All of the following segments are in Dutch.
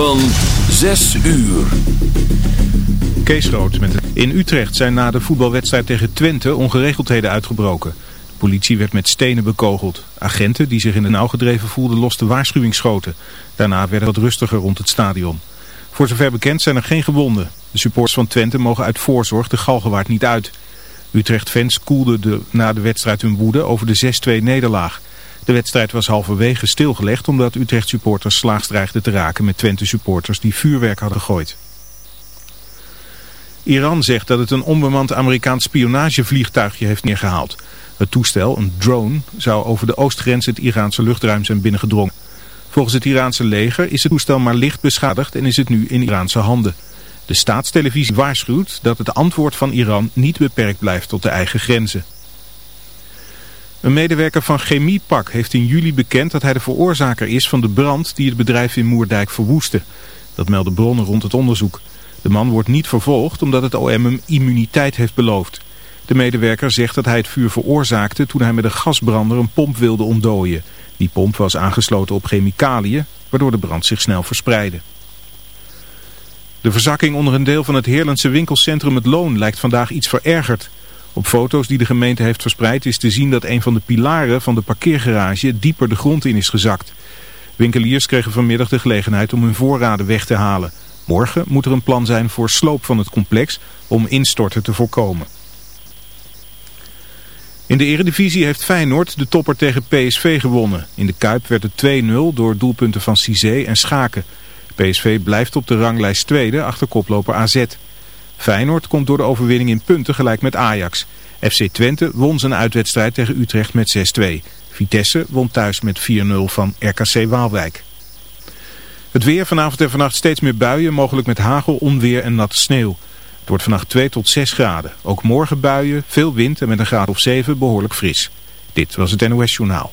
Van 6 uur. Kees Rood met. In Utrecht zijn na de voetbalwedstrijd tegen Twente ongeregeldheden uitgebroken. De politie werd met stenen bekogeld. Agenten die zich in de nauw gedreven voelden losten waarschuwingsschoten. Daarna werd het wat rustiger rond het stadion. Voor zover bekend zijn er geen gewonden. De supporters van Twente mogen uit voorzorg de Galgenwaard niet uit. Utrecht-fans koelden de, na de wedstrijd hun woede over de 6-2 nederlaag. De wedstrijd was halverwege stilgelegd omdat Utrecht supporters slaags dreigden te raken met Twente supporters die vuurwerk hadden gegooid. Iran zegt dat het een onbemand Amerikaans spionagevliegtuigje heeft neergehaald. Het toestel, een drone, zou over de oostgrens het Iraanse luchtruim zijn binnengedrongen. Volgens het Iraanse leger is het toestel maar licht beschadigd en is het nu in Iraanse handen. De staatstelevisie waarschuwt dat het antwoord van Iran niet beperkt blijft tot de eigen grenzen. Een medewerker van Chemiepak heeft in juli bekend dat hij de veroorzaker is van de brand die het bedrijf in Moerdijk verwoestte. Dat melden bronnen rond het onderzoek. De man wordt niet vervolgd omdat het OM hem immuniteit heeft beloofd. De medewerker zegt dat hij het vuur veroorzaakte toen hij met een gasbrander een pomp wilde ontdooien. Die pomp was aangesloten op chemicaliën, waardoor de brand zich snel verspreidde. De verzakking onder een deel van het Heerlandse winkelcentrum Het Loon lijkt vandaag iets verergerd. Op foto's die de gemeente heeft verspreid is te zien dat een van de pilaren van de parkeergarage dieper de grond in is gezakt. Winkeliers kregen vanmiddag de gelegenheid om hun voorraden weg te halen. Morgen moet er een plan zijn voor sloop van het complex om instorten te voorkomen. In de eredivisie heeft Feyenoord de topper tegen PSV gewonnen. In de Kuip werd het 2-0 door doelpunten van Cizé en Schaken. PSV blijft op de ranglijst tweede achter koploper AZ. Feyenoord komt door de overwinning in punten gelijk met Ajax. FC Twente won zijn uitwedstrijd tegen Utrecht met 6-2. Vitesse won thuis met 4-0 van RKC Waalwijk. Het weer vanavond en vannacht steeds meer buien, mogelijk met hagel, onweer en natte sneeuw. Het wordt vannacht 2 tot 6 graden. Ook morgen buien, veel wind en met een graad of 7 behoorlijk fris. Dit was het NOS Journaal.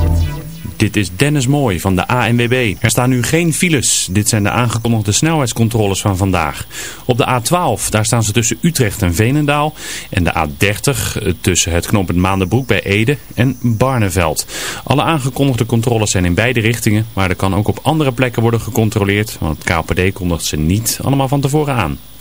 Dit is Dennis Mooi van de ANWB. Er staan nu geen files. Dit zijn de aangekondigde snelheidscontroles van vandaag. Op de A12, daar staan ze tussen Utrecht en Veenendaal. En de A30 eh, tussen het knooppunt Maandenbroek bij Ede en Barneveld. Alle aangekondigde controles zijn in beide richtingen. Maar er kan ook op andere plekken worden gecontroleerd. Want het KPD kondigt ze niet allemaal van tevoren aan.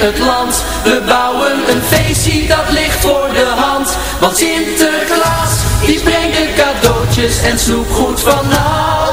Het land. We bouwen een feestje dat ligt voor de hand. Want Sinterklaas, die brengt de cadeautjes en snoepgoed vanaf.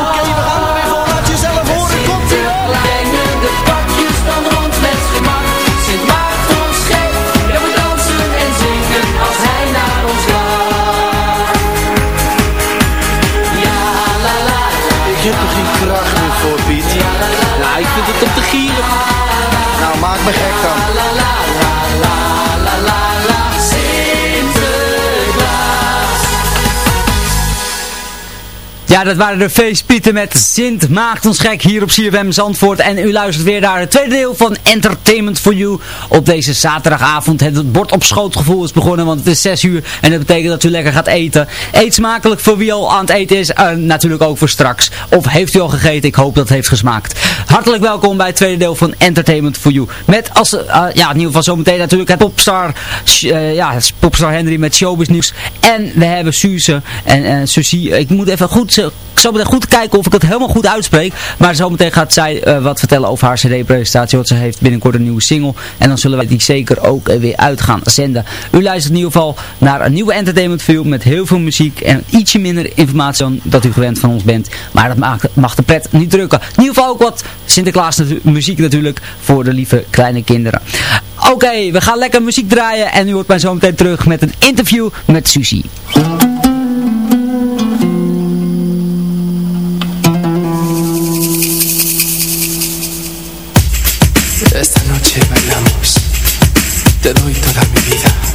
Ja, dat waren de feestpieten met Sint Maakt ons gek hier op CFM Zandvoort. En u luistert weer naar het tweede deel van Entertainment for You op deze zaterdagavond. Het bord op schootgevoel is begonnen, want het is 6 uur en dat betekent dat u lekker gaat eten. Eet smakelijk voor wie al aan het eten is, uh, natuurlijk ook voor straks. Of heeft u al gegeten? Ik hoop dat het heeft gesmaakt. Hartelijk welkom bij het tweede deel van Entertainment for You. Met als, uh, ja, in ieder geval zometeen natuurlijk het popstar, uh, ja, popstar Henry met showbiz nieuws. En we hebben Suze en uh. Ik moet even goed ik zal meteen goed kijken of ik het helemaal goed uitspreek. Maar zometeen gaat zij uh, wat vertellen over haar cd-presentatie. Want ze heeft binnenkort een nieuwe single. En dan zullen wij die zeker ook uh, weer uit gaan zenden. U luistert in ieder geval naar een nieuwe entertainment film met heel veel muziek. En ietsje minder informatie dan dat u gewend van ons bent. Maar dat mag, mag de pret niet drukken. In ieder geval ook wat Sinterklaas muziek natuurlijk voor de lieve kleine kinderen. Oké, we gaan lekker muziek draaien. En u hoort mij zometeen terug met een interview met Susie. Noche bailamos, te doy toda mi vida.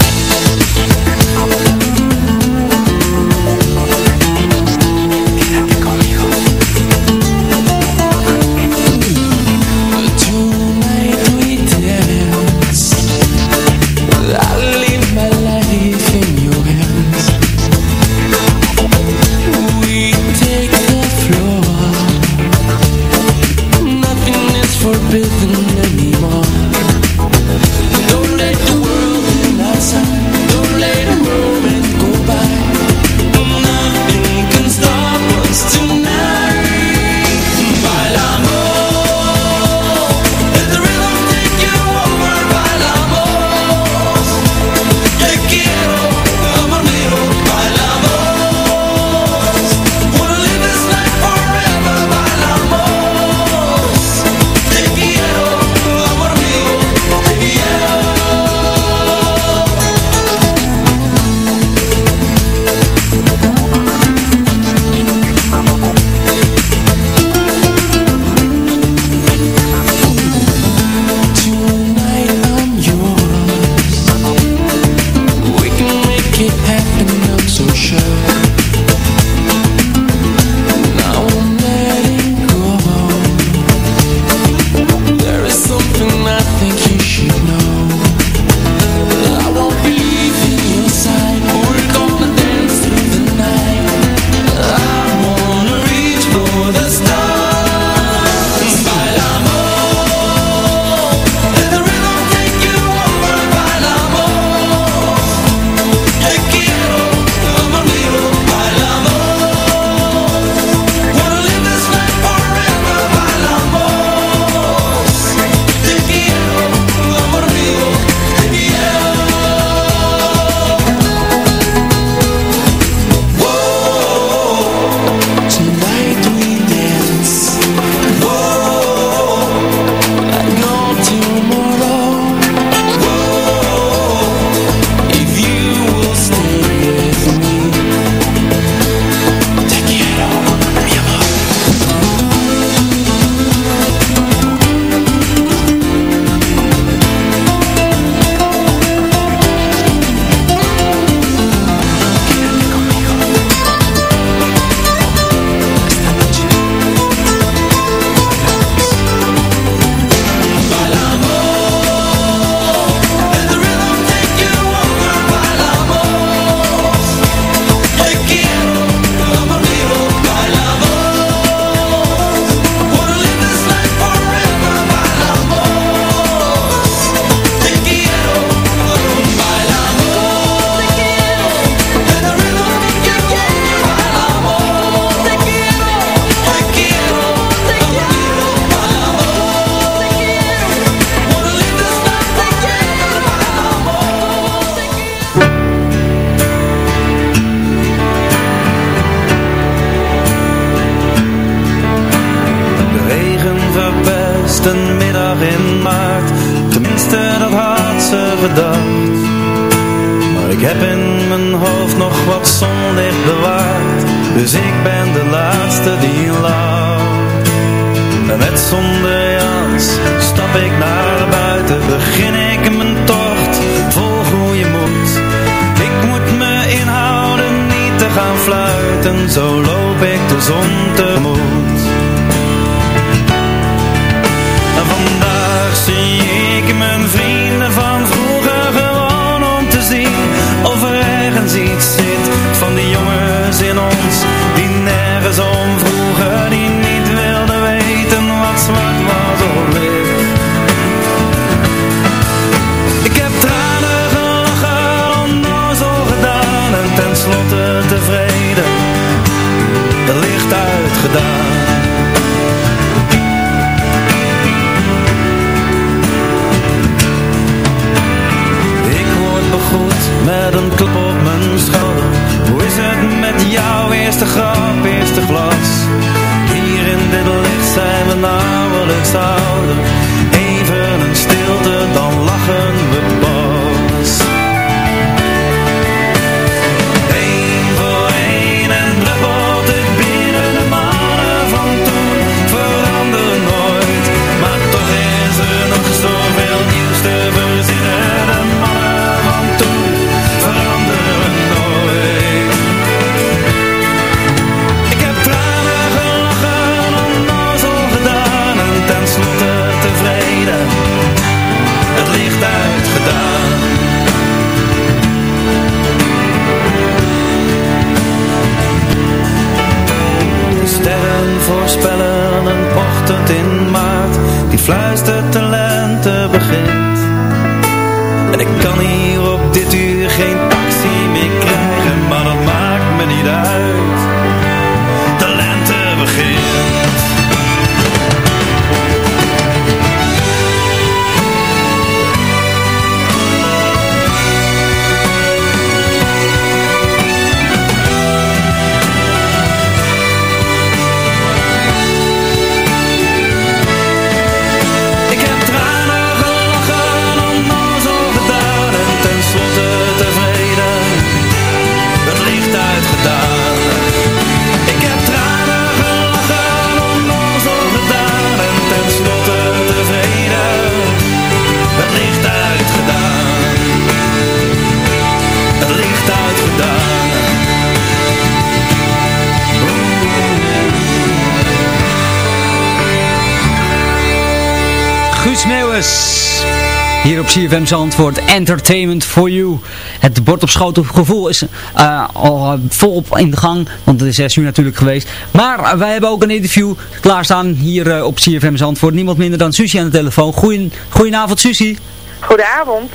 CFM Zandvoort, Entertainment for You. Het bord op schoot op gevoel is eh, al volop in de gang, want het is 6 uur natuurlijk geweest. Maar eh, wij hebben ook een interview klaarstaan hier eh, op CFM Zandvoort. Niemand minder dan Susie aan de telefoon. Goeien, goedenavond Susie. Goedenavond.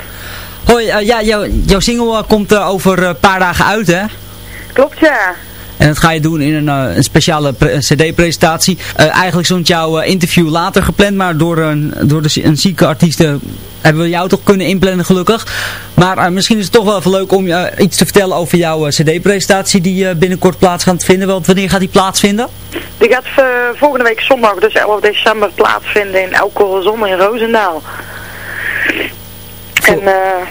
Hoi, eh, ja, jou- jouw single eh, komt eh, over een paar dagen uit hè? Klopt ja. En dat ga je doen in een, eh, een speciale pre- cd-presentatie. Eh, eigenlijk stond jouw eh, interview later gepland, maar door, een, door de, een zieke artiest hebben we jou toch kunnen inplannen gelukkig. Maar misschien is het toch wel even leuk om je iets te vertellen over jouw cd-presentatie die binnenkort plaats gaat vinden. Want wanneer gaat die plaatsvinden? Die gaat volgende week zondag, dus 11 december, plaatsvinden in Elke Zon in Roosendaal. En eh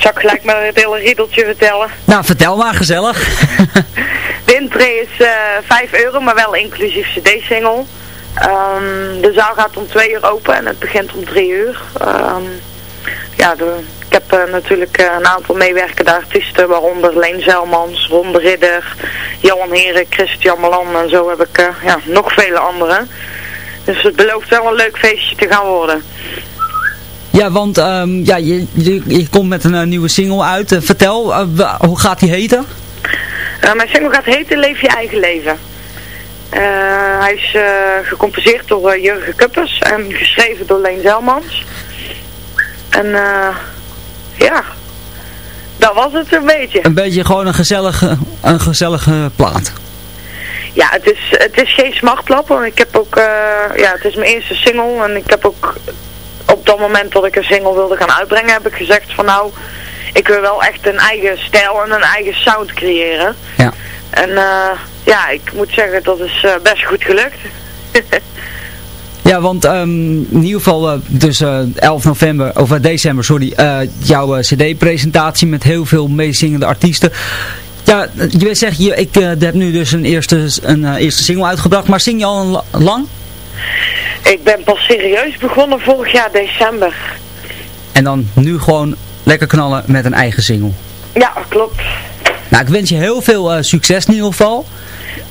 zal ik gelijk maar het hele riedeltje vertellen. Nou, vertel maar, gezellig. De intree is eh 5 euro, maar wel inclusief cd-single. Ehm, de zaal gaat om 2 uur open en het begint om 3 uur. Ehm, ja, ik heb eh, natuurlijk eh, een aantal meewerkende artiesten, waaronder Leen Zelmans, Ron de Ridder, Johan Heren, Christian Malan en zo heb ik eh, ja, nog vele anderen. Dus het belooft wel een leuk feestje te gaan worden. ja, want ehm, ja, je, je, je komt met een eh, nieuwe single uit. Eh, vertel, eh, hoe gaat die heten? Eh, mijn single gaat heten Leef je eigen leven. Eh, hij is eh, gecomposeerd door Jurgen Kuppers en geschreven door Leen Zelmans. En ja, dat was het een beetje. Een beetje gewoon een gezellige, een gezellige plaat. Ja, het is, het is geen smartlapper. Ik heb ook, ja, het is mijn eerste single en ik heb ook op dat moment dat ik een single wilde gaan uitbrengen, heb ik gezegd van nou, ik wil wel echt een eigen stijl en een eigen sound creëren. Ja. En eh, ja, ik moet zeggen, dat is eh, best goed gelukt. Ja, want ehm, in ieder geval uh, dus uh, 11 november, of uh, december, sorry, jouw cd-presentatie met heel veel meezingende artiesten. Ja, je zegt, je, ik heb nu dus een eerste, een eerste single uitgebracht, maar zing je al lang? Ik ben pas serieus begonnen vorig jaar december. En dan nu gewoon lekker knallen met een eigen single? Ja, klopt. Nou, ik wens je heel veel succes in ieder geval.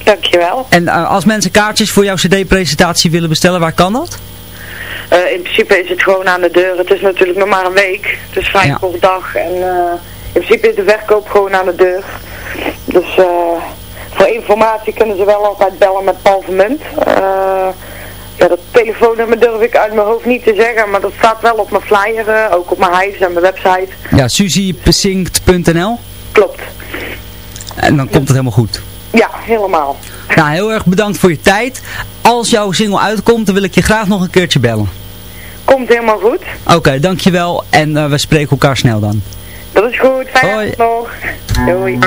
Dankjewel. En uh, als mensen kaartjes voor jouw cd-presentatie willen bestellen, waar kan dat? Uh, in principe is het gewoon aan de deur. Het is natuurlijk nog maar een week. Het is vrij ja. kort dag. En in principe is de verkoop gewoon aan de deur. Dus voor informatie kunnen ze wel altijd bellen met Paul Vermunt. Ja, dat telefoonnummer durf ik uit mijn hoofd niet te zeggen. Maar dat staat wel op mijn flyer. ook op mijn huis en mijn website. Ja, susiebesinkt.nl Klopt. En dan komt het helemaal goed. Ja, helemaal. Nou, heel erg bedankt voor je tijd. Als jouw single uitkomt, dan wil ik je graag nog een keertje bellen. Komt helemaal goed. Oké, okay, dankjewel. En uh, we spreken elkaar snel dan. Dat is goed. Fijne nog. Doei.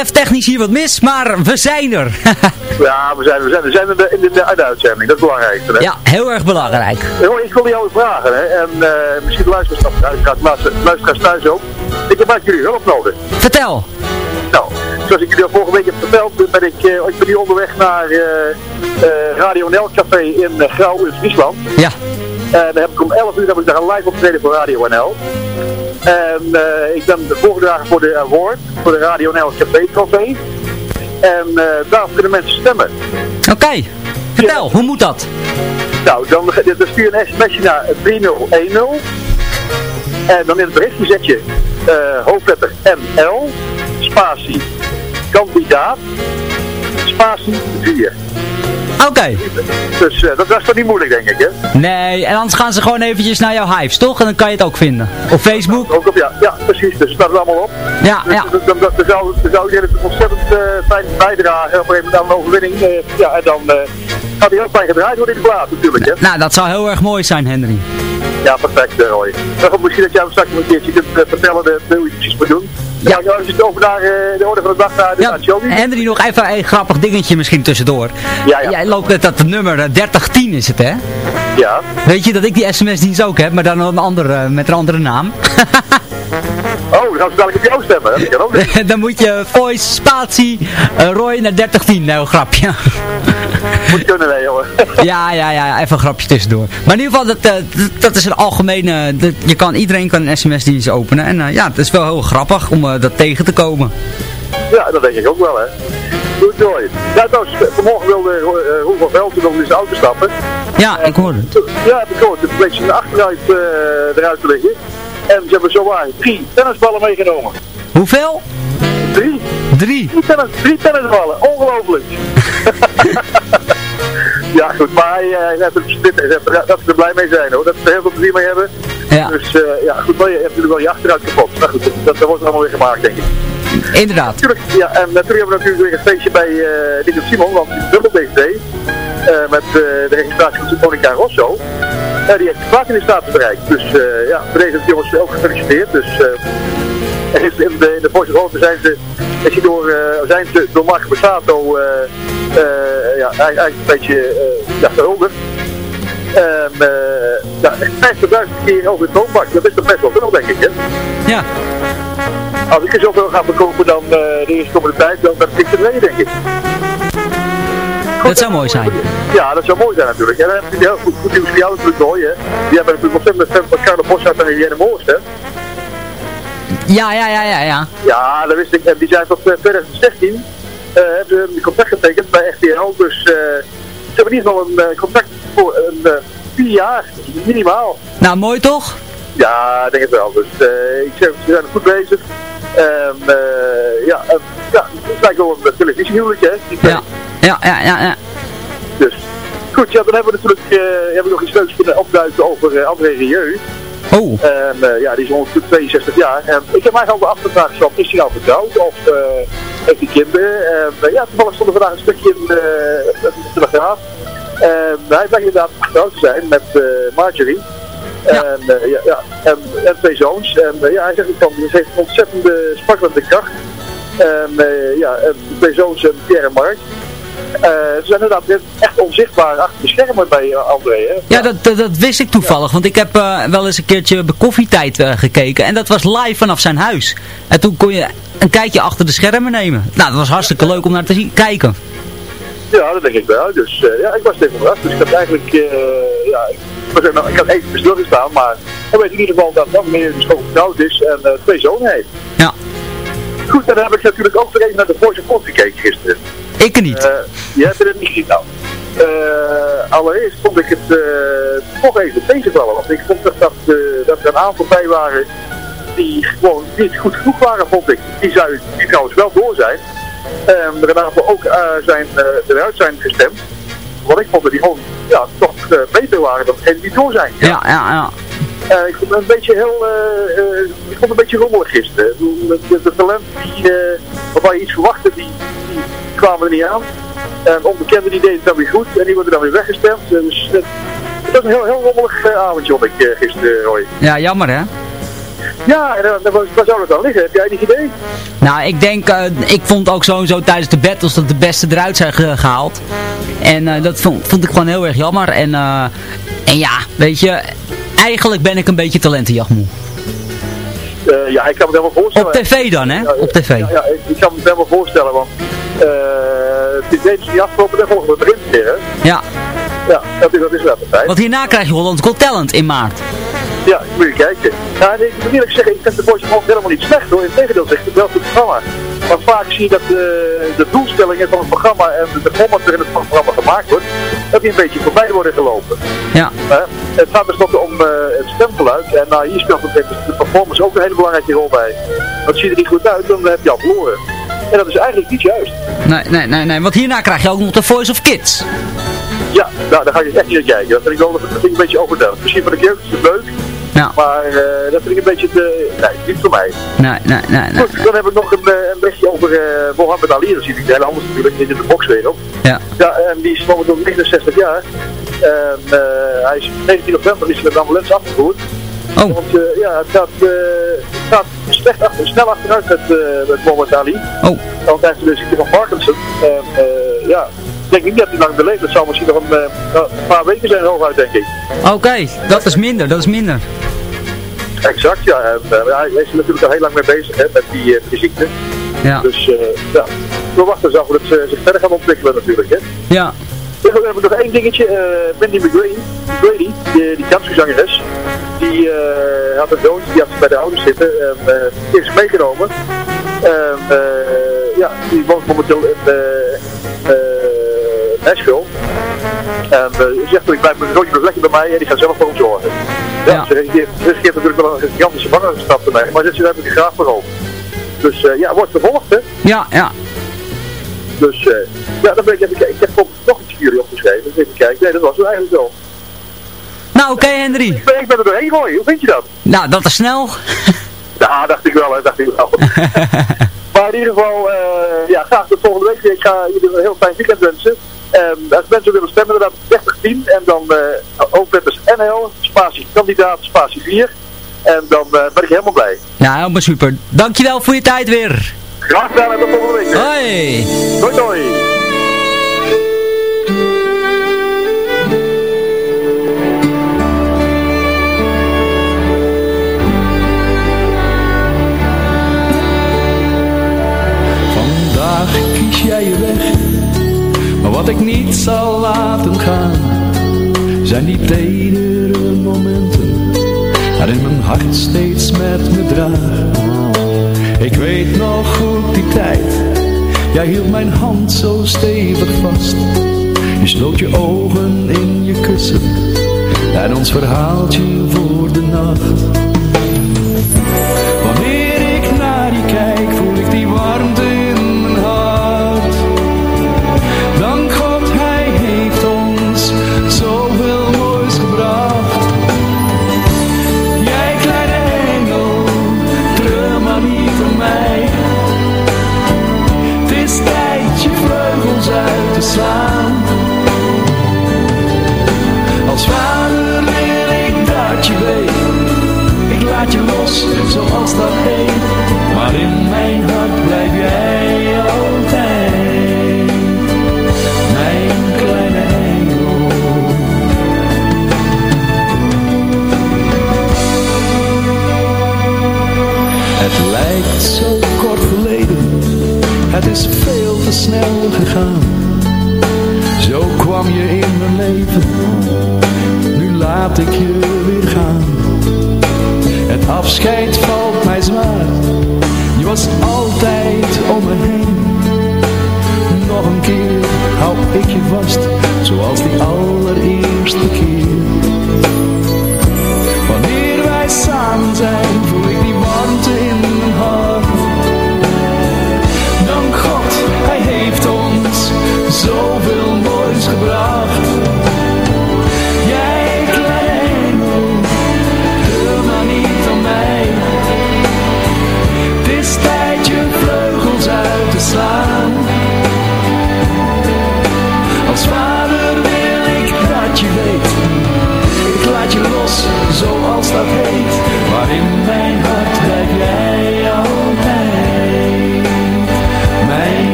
Even technisch hier wat mis, maar we zijn er. Ja, we zijn, we zijn, we zijn in de, in de, de uitzending, dat is het belangrijkste, hè. ja, heel erg belangrijk. Jongen, ik wilde jou vragen, hè. En eh, misschien de luisteraars, luister- luisteraars thuis ook. Ik heb eigenlijk jullie hulp nodig. Vertel. Nou, zoals ik jullie al vorige week heb verteld, ben ik, eh, ik ben nu onderweg naar eh, Radio Nel Café in Grauw in Friesland. Ja. En dan heb ik om 11 uur heb ik daar een live optreden voor Radio NL. En eh, ik ben voorgedragen voor de award, voor de Radio NL Café Trofee. En eh, daar kunnen mensen stemmen. Oké, vertel, hoe moet dat? Nou, dan, dan stuur een sms'je naar 3010. En dan in het berichtje zet je eh, hoofdletter NL, spatie, kandidaat, spatie 4. Oké. Dus eh, dat, is toch niet moeilijk, denk ik, hè? Nee, en anders gaan ze gewoon eventjes naar jouw hives, toch? En dan kan je het ook vinden. Op Facebook. Ook op, ja, ja, precies. Dus het staat er allemaal op. Ja, dus, ja. Dan, dan, dan zou, dan zou iedereen het ontzettend uh, fijn bijdragen op een aan een overwinning. Uh, ja, en dan gaat hij heel fijn gedraaid worden in de plaat natuurlijk, hè? Nou, dat zou heel erg mooi zijn, Henry. Ja, perfect, uh, Roy. Maar goed, misschien dat jij hem straks nog een keertje kunt uh, vertellen de, de, hoe je het precies moet doen. Ja, je het over naar uh, de orde van de dag naar de ja. Henry, nog even een grappig dingetje misschien tussendoor. Ja, ja. Jij loopt met dat nummer 3010 is het, hè? Ja. Weet je dat ik die sms-dienst ook heb, maar dan een andere, met een andere naam? Oh, dan gaan ze dadelijk op jou stemmen? Dat ook dan moet je voice, spatie, uh, Roy naar 3010. Nou, grapje. moet kunnen, nee, jongen. ja, ja, ja, even een grapje tussendoor. Maar in ieder geval, dat, uh, dat is een algemene, dat, je kan, iedereen kan een sms-dienst openen. En uh, ja, het is wel heel grappig om dat tegen te komen. Ja, dat denk ik ook wel, hè. Goed, Roy. Ja, trouwens, vanmorgen wilde Roel van Velten wilde in zijn auto stappen. Ja, ik hoorde het. Ja, ik gehoord. Het bleek zijn achteruit eruit te liggen. En ze hebben zowaar drie tennisballen meegenomen. Hoeveel? Drie. Drie? Drie, tennis, drie tennisballen. Ongelooflijk. ja, goed. Maar hij, hij heeft het dat ze er blij mee zijn hoor. Dat ze er heel veel plezier mee hebben. Ja. Dus uh, ja, goed. Maar je hebt natuurlijk wel je achteruit kapot. Nou goed, dat, dat wordt allemaal weer gemaakt denk ik. Inderdaad. Natuurlijk, ja, en natuurlijk hebben we natuurlijk weer een feestje bij uh, Nico Simon, want die dubbel DVD. Uh, met uh, de registratie van Monica Rosso. Uh, die heeft de platinumstatus bereikt. Dus uh, ja, voor deze jongens ook gefeliciteerd. Dus uh, in de, in de Porsche zijn ze, is hij door, uh, zijn ze door Marco Bassato uh, ja, eigenlijk een beetje ja, gehuldigd. En uh, ja, 50.000 keer over het toonbak, dat is toch best wel veel denk ik hè? Ja. Als ik er zoveel ga verkopen dan de eerste komende tijd, dan ben ik tevreden denk ik. Dat zou mooi zijn. Ja, dat zou mooi zijn natuurlijk. En dan heb je heel goed, goed nieuws voor jou natuurlijk mooi, hè. Die hebben natuurlijk ontzettend fan van Carlo Bossart en Helene Moors, hè. Ja, ja, ja, ja, ja. Ja, dat wist ik. En die zijn tot uh, 2016 uh, hebben ze een contract getekend bij RTL. Dus uh, ze hebben in ieder geval een uh, contract voor een vier jaar, minimaal. Nou, mooi toch? Ja, ik denk het wel. Dus ik zeg, ze zijn goed bezig. En ja, ja, het lijkt wel een televisiehuwelijk, hè. Ja. Ja, ja, ja, ja. Dus, goed, ja, dan hebben we natuurlijk uh, hebben we nog iets leuks kunnen opduiken over uh, André Rieu. Oh. En uh, ja, die is ongeveer 62 jaar. En ik heb mij al de afgevraagd, van, is hij nou vertrouwd of heeft hij kinderen? En ja, toevallig stond er vandaag een stukje in de, de Telegraaf. Hij blijkt inderdaad getrouwd te zijn met Marjorie. Ja. En, ja, ja, en, en twee zoons. En ja, hij zegt van, ze heeft een ontzettende sparkelende kracht. En ja, en twee zoons en Pierre en Mark. Uh, ze zijn inderdaad echt onzichtbaar achter de schermen bij André. Hè? Ja, dat, dat, dat, wist ik toevallig. Want ik heb uh, wel eens een keertje bij koffietijd gekeken. En dat was live vanaf zijn huis. En toen kon je een kijkje achter de schermen nemen. Nou, dat was hartstikke leuk om naar te zien, kijken. Ja, dat denk ik wel. Dus ja, ik was even verrast. Dus ik had eigenlijk, ja, ik, nou, ik had even stilgestaan. Maar dan weet in ieder geval dat André dus gewoon getrouwd is en twee zonen heeft. Ja. Goed, en dan heb ik natuurlijk ook weer even naar de Voice of gekeken gisteren. Ik niet. Uh, je hebt het niet gezien nou. Uh, allereerst vond ik het toch even tegenvallen. Want ik vond dat, dat, dat er een aantal bij waren die gewoon niet goed genoeg waren, vond ik. Die, zou, die trouwens wel door zijn. En er een aantal ook zijn, eruit zijn gestemd. Want ik vond dat die gewoon ja, toch beter waren dan degenen die door zijn. Ja, ja, ja. Eh, ik vond het een beetje heel, eh, eh, ik vond het een beetje rommelig gisteren. De, de, de talenten die, eh, waarvan je iets verwachtte, die, die kwamen er niet aan. En onbekenden die deden het dan weer goed en die worden dan weer weggestemd. Eh, dus het, was een heel, heel rommelig eh, avondje, vond ik eh, gisteren, Roy. Ja, jammer hè? Ja, en, eh, waar, zou het dan liggen? Heb jij enig idee? Nou, ik denk, eh, ik vond ook sowieso tijdens de battles dat de beste eruit zijn ge- gehaald. En eh, dat vond, vond ik gewoon heel erg jammer. En, eh, en ja, weet je, eigenlijk ben ik een beetje talentenjachtmoe. Ja, ik kan me het helemaal voorstellen. Op tv dan, hè? Ja, Op tv. Ja, ja, ik, kan me het helemaal voorstellen, want het is niet afgelopen, dan volgen we erin weer, hè? Ja, Ja, dat is, dat is wel want hierna krijg je Holland Got Talent in maart. Ja, moet je kijken. Ja, en ik moet eerlijk zeggen, ik vind de Voice of Holland helemaal niet slecht hoor. Integendeel zeg ik wel goed programma. Want vaak zie je dat de, de doelstellingen van het programma en de format waarin het programma gemaakt wordt, dat die een beetje voorbij worden gelopen. Ja. Hè? het gaat tenslotte om eh, het stemgeluid. En nou, hier speelt het, de performance ook een hele belangrijke rol bij. Want ziet er niet goed uit, dan heb je al verloren. En dat is eigenlijk niet juist. Nee, nee, nee, nee, want hierna krijg je ook nog de Voice of Kids. Ja, nou, daar ga ik echt niet naar kijken. Dat vind ik wel dat vind ik een beetje overdreven. Misschien van de keer is het leuk. Ja. Maar eh, dat vind ik een beetje te... Nee, niet voor mij. Nee, nee, nee, nee. Goed, dan heb ik nog een, eh, een berichtje over uh, Mohammed Ali. Dat zie ik heel anders natuurlijk in de bokswereld. Ja. Ja, en die is momenteel 69 jaar. En uh, hij is 19 november is met de ambulance afgevoerd. Oh. Want uh, ja, het gaat, uh, het gaat slecht achter, snel achteruit met, uh, met Mohammed Ali. Oh. Want hij heeft dus een ziekte van Parkinson. En ja, ik denk niet dat hij lang beleeft. Dat zal misschien nog een, een paar weken zijn hooguit, denk ik. Oké, okay, dat is minder, dat is minder. Exact, ja. En, hij is er natuurlijk al heel lang mee bezig hè, met die, die ziekte. Ja. Dus ja, we wachten zo dat ze zich verder gaan ontwikkelen natuurlijk. Hè. Ja. Dan hebben we nog één dingetje. Uh, Mandy McGrady, McGrady die, die countryzangeres, die had een zoontje, die had bij de ouders zitten. En die is meegenomen. En ja, die woont momenteel in Nashville. En ze zegt dat ik blijf mijn zoontje lekker bij mij en die gaat zelf voor hem zorgen. Ja, ja. Ze, ze, ze geeft natuurlijk wel een gigantische vangenstap te mij, maar ze ik er graag voor over. Dus ja, wordt vervolgd hè. Ja, ja. Dus uh, ja, dan ben ik even kijken. Ik heb nog iets voor jullie opgeschreven. Dus even kijken. Nee, dat was het eigenlijk wel. Nou, oké okay, Henry. Ik ben, ik ben er doorheen gooien. Hoe vind je dat? Nou, dat is snel. ja, dacht ik wel, hè, dacht ik wel. maar in ieder geval, uh, ja, graag tot volgende week. Ik ga jullie een heel fijn weekend wensen. Um, als mensen willen stemmen, dan 3010 en dan uh, hoofdletters NL, spatie kandidaat, spatie 4. En dan uh, ben ik helemaal blij. Ja, helemaal super. Dankjewel voor je tijd weer. Graag gedaan en tot volgende week. Hoi. Doei doei. Ik niet zal laten gaan, zijn die tedere momenten, waarin mijn hart steeds met me draagt. Ik weet nog goed die tijd, jij hield mijn hand zo stevig vast. Je sloot je ogen in je kussen en ons verhaaltje voor de nacht. Zo kwam je in mijn leven, nu laat ik je weer gaan. Het afscheid valt mij zwaar, je was altijd om me heen. Nog een keer hou ik je vast, zoals die allereerste keer. Wanneer wij samen zijn,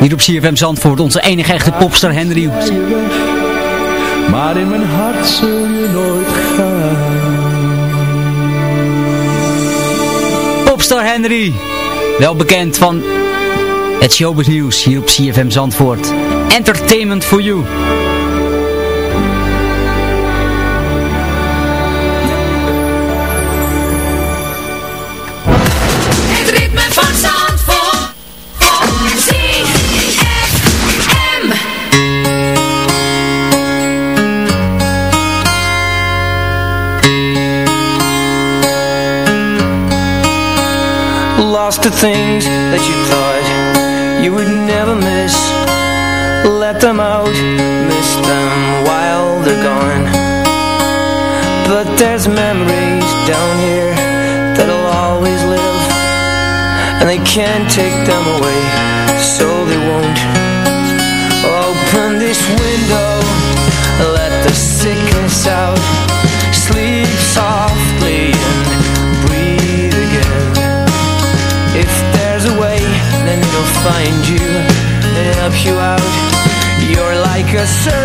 Hier op CFM Zandvoort, onze enige echte popster Henry Maar in mijn hart zul je nooit gaan. Popstar Henry, wel bekend van het showbiz nieuws hier op CFM Zandvoort. Entertainment for you. the things that you thought you would never miss. Let them out, miss them while they're gone. But there's memories down here that'll always live And they can't take them away. find you and help you out. You're like a serpent.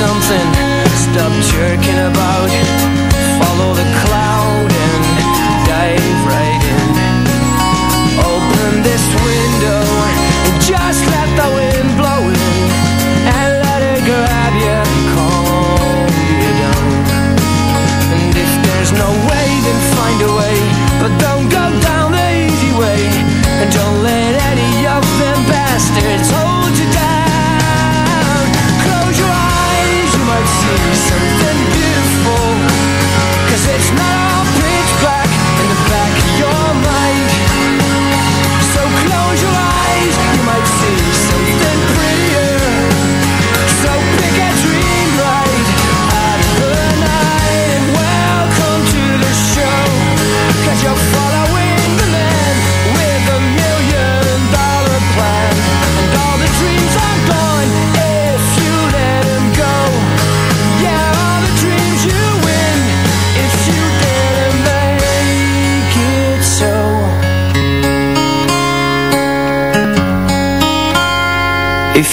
something, stop jerking about, follow the cloud and dive right in. Open this window. And just let the wind blow in and let it grab you, calm you down. And if there's no way, then find a way, but don't go down the easy way. And don't let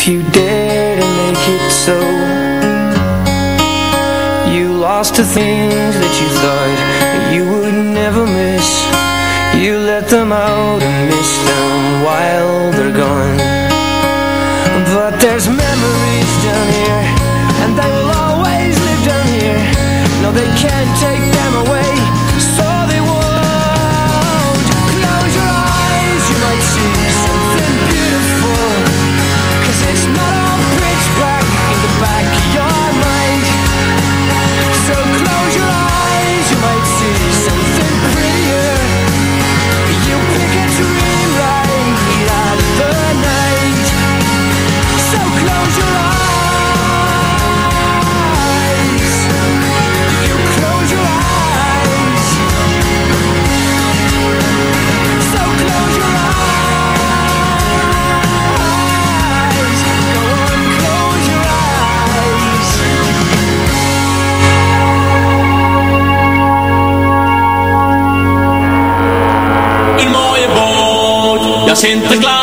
If you dare to make it so. You lost a thing Sinterklaas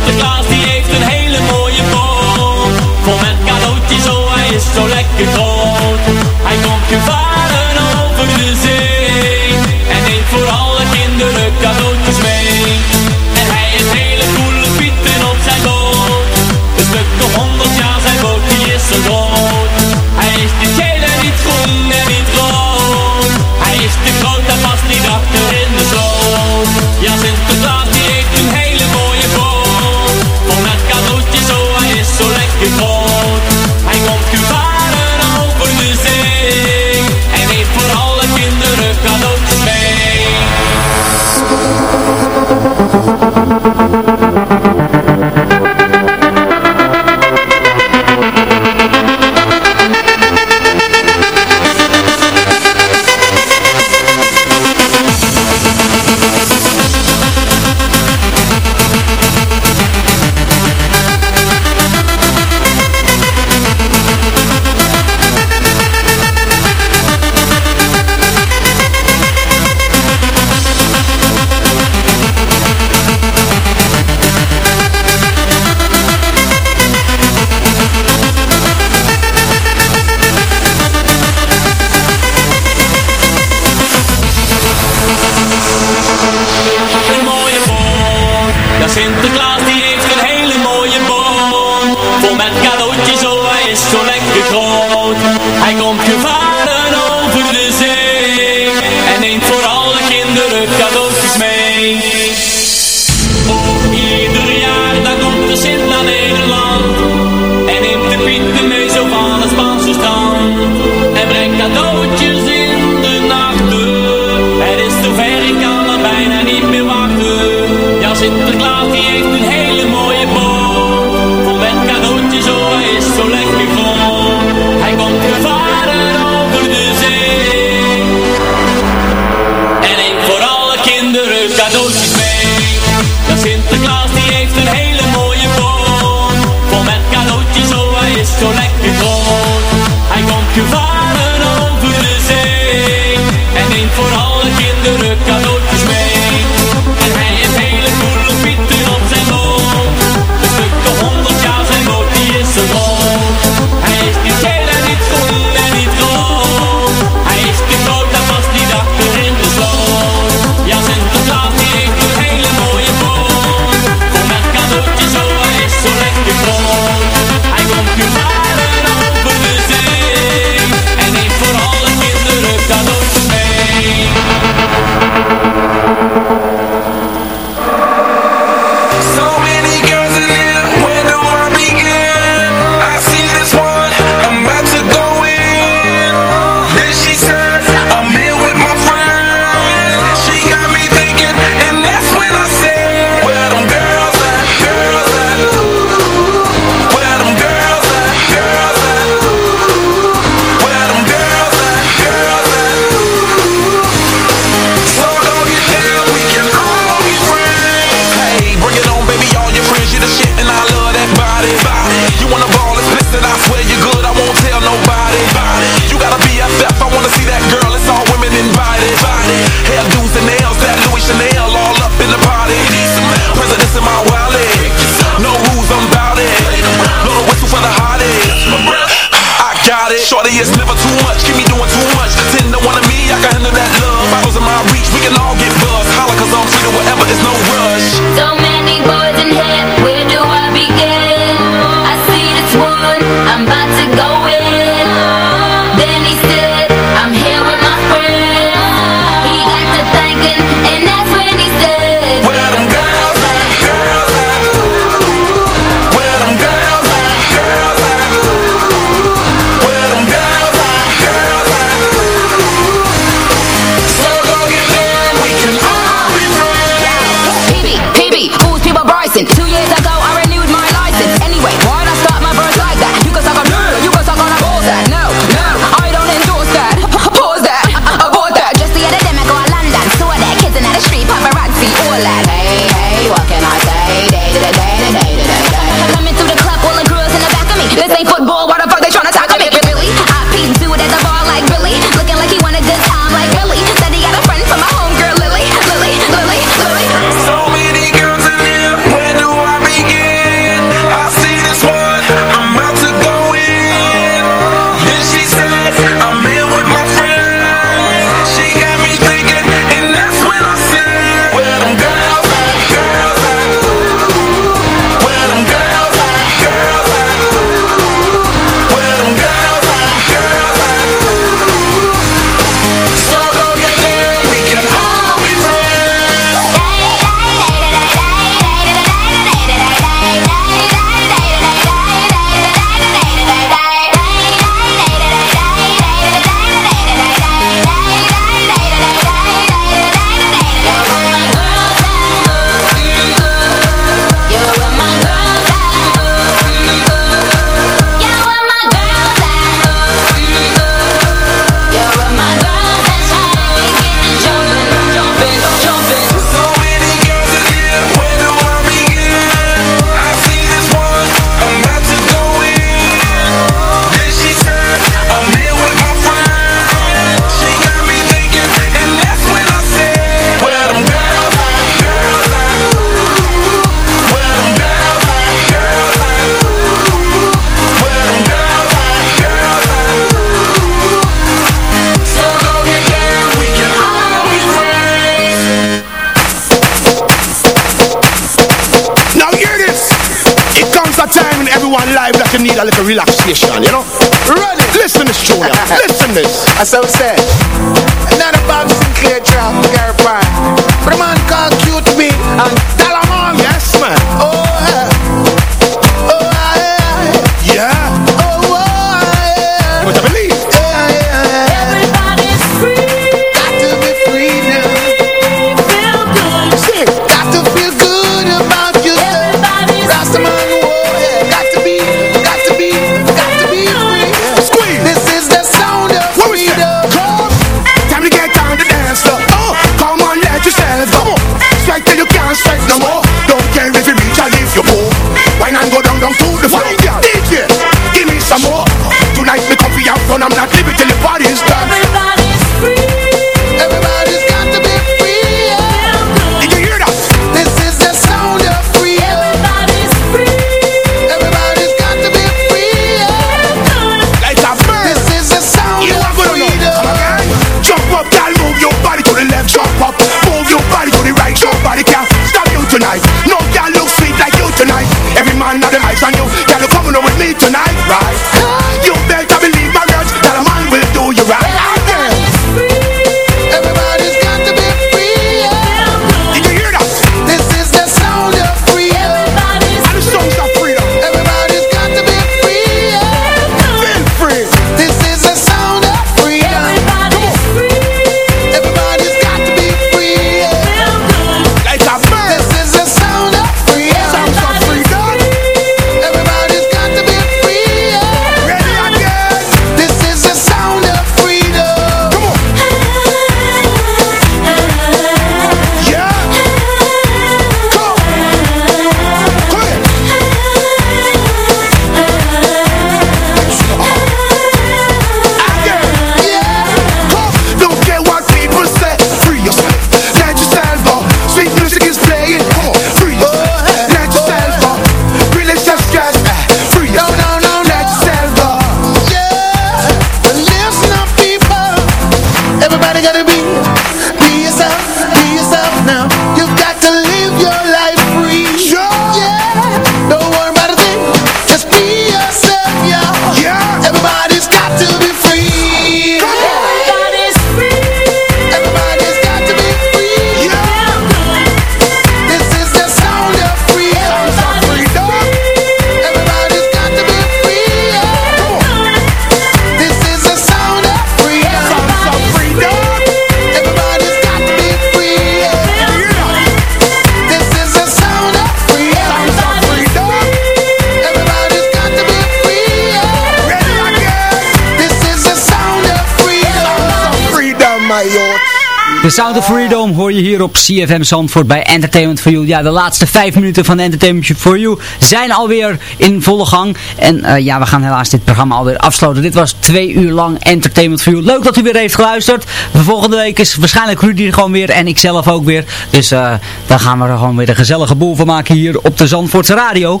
The Sound of Freedom hoor je hier op CFM Zandvoort bij Entertainment for You. Ja, de laatste vijf minuten van Entertainment for You zijn alweer in volle gang. En eh, ja, we gaan helaas dit programma alweer afsluiten. Dit was twee uur lang Entertainment for You. Leuk dat u weer heeft geluisterd. De volgende week is waarschijnlijk Rudy gewoon weer en ik zelf ook weer. Dus uh, dan gaan we er gewoon weer een gezellige boel van maken hier op de Zandvoortse Radio.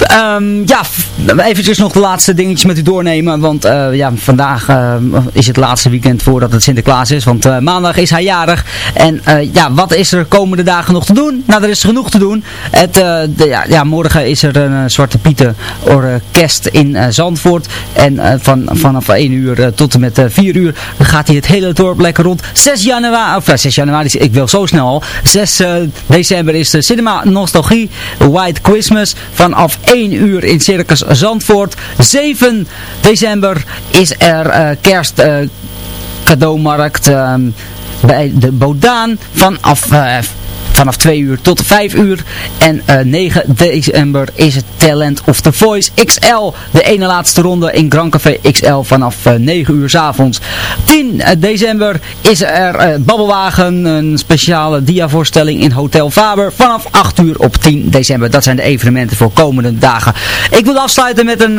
Um, ja, eventjes nog de laatste dingetjes met u doornemen. Want uh, ja, vandaag uh, is het laatste weekend voordat het Sinterklaas is. Want uh, maandag is hij jarig. En ja, wat is er komende dagen nog te doen? Nou, er is genoeg te doen. Het, ja, ja, morgen is er een Zwarte Pieten orkest in Zandvoort. En van, vanaf 1 uur tot en met 4 uur gaat hij het hele dorp lekker rond. 6 januari, of 6 januari, ik wil zo snel al. 6 december is de Cinema Nostalgie White Christmas vanaf 1 uur in Circus Zandvoort. 7 december is er uh, kerst uh, cadeaumarkt uh, bij de Bodaan vanaf... Vanaf 2 uur tot 5 uur. En uh, 9 december is het Talent of the Voice XL. De ene laatste ronde in Grand Café XL vanaf uh, 9 uur s avonds. 10 december is er uh, Babbelwagen. Een speciale diavoorstelling in Hotel Faber. Vanaf 8 uur op 10 december. Dat zijn de evenementen voor komende dagen. Ik wil afsluiten met een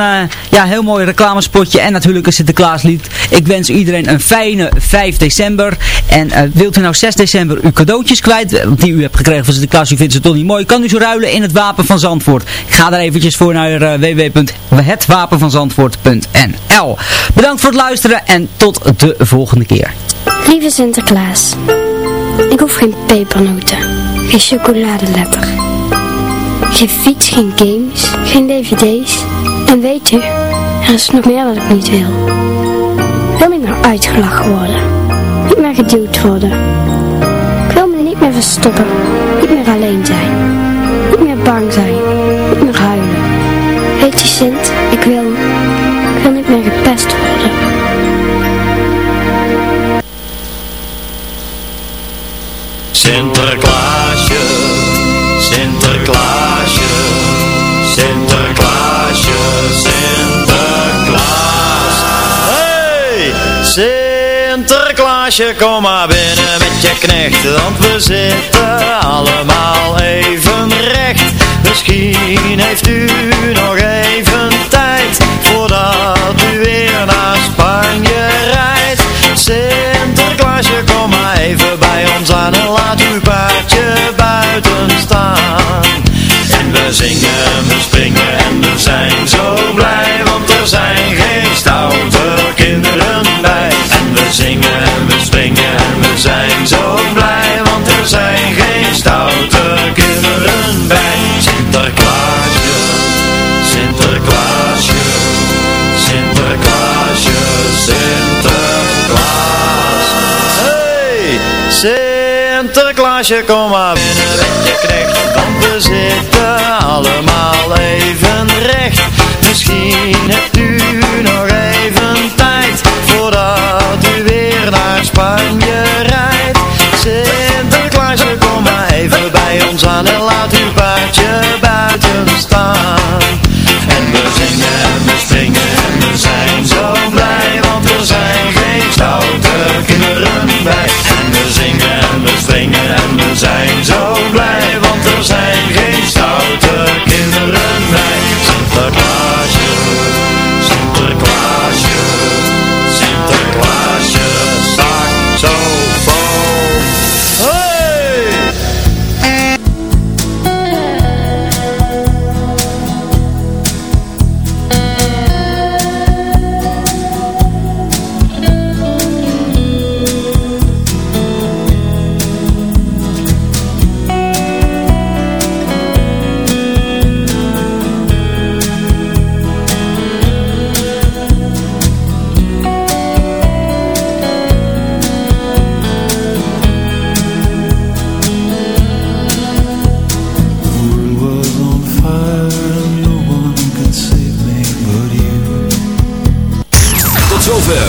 ja, heel mooi reclamespotje. En natuurlijk een Sinterklaaslied. Ik wens iedereen een fijne 5 december. En wilt u nou 6 december uw cadeautjes kwijt. Die u hebt gekregen van Sinterklaas, u vindt ze toch niet mooi, kan u ze ruilen in het Wapen van Zandvoort. Ik ga daar eventjes voor naar uh, www.hetwapenvanzandvoort.nl Bedankt voor het luisteren en tot de volgende keer. Lieve Sinterklaas, ik hoef geen pepernoten, geen chocoladeletter, geen fiets, geen games, geen dvd's. En weet u, er is nog meer dat ik niet wil. Wil niet meer uitgelachen worden, niet meer geduwd worden niet meer verstoppen, niet meer alleen zijn, niet meer bang zijn, niet meer huilen. Weet je Sint, ik wil, ik wil niet meer gepest worden. Sinterklaasje, Sinterklaasje, Sinterklaasje, Sinterklaas. Hey, Sinterklaasje, kom maar binnen met je knecht, want we zitten allemaal even recht. Misschien heeft u nog even tijd, voordat u weer naar Spanje rijdt. Sinterklaasje, kom maar even bij ons aan en laat uw paardje buiten staan. En we zingen, we springen en we zijn zo blij, want er zijn geen stoute kinderen bij. We zingen en we springen en we zijn zo blij, want er zijn geen stoute kinderen bij. Sinterklaasje, Sinterklaasje, Sinterklaasje, Sinterklaas. Hey, Sinterklaasje, kom maar binnen met je knecht, want we zitten allemaal even recht. Misschien hebt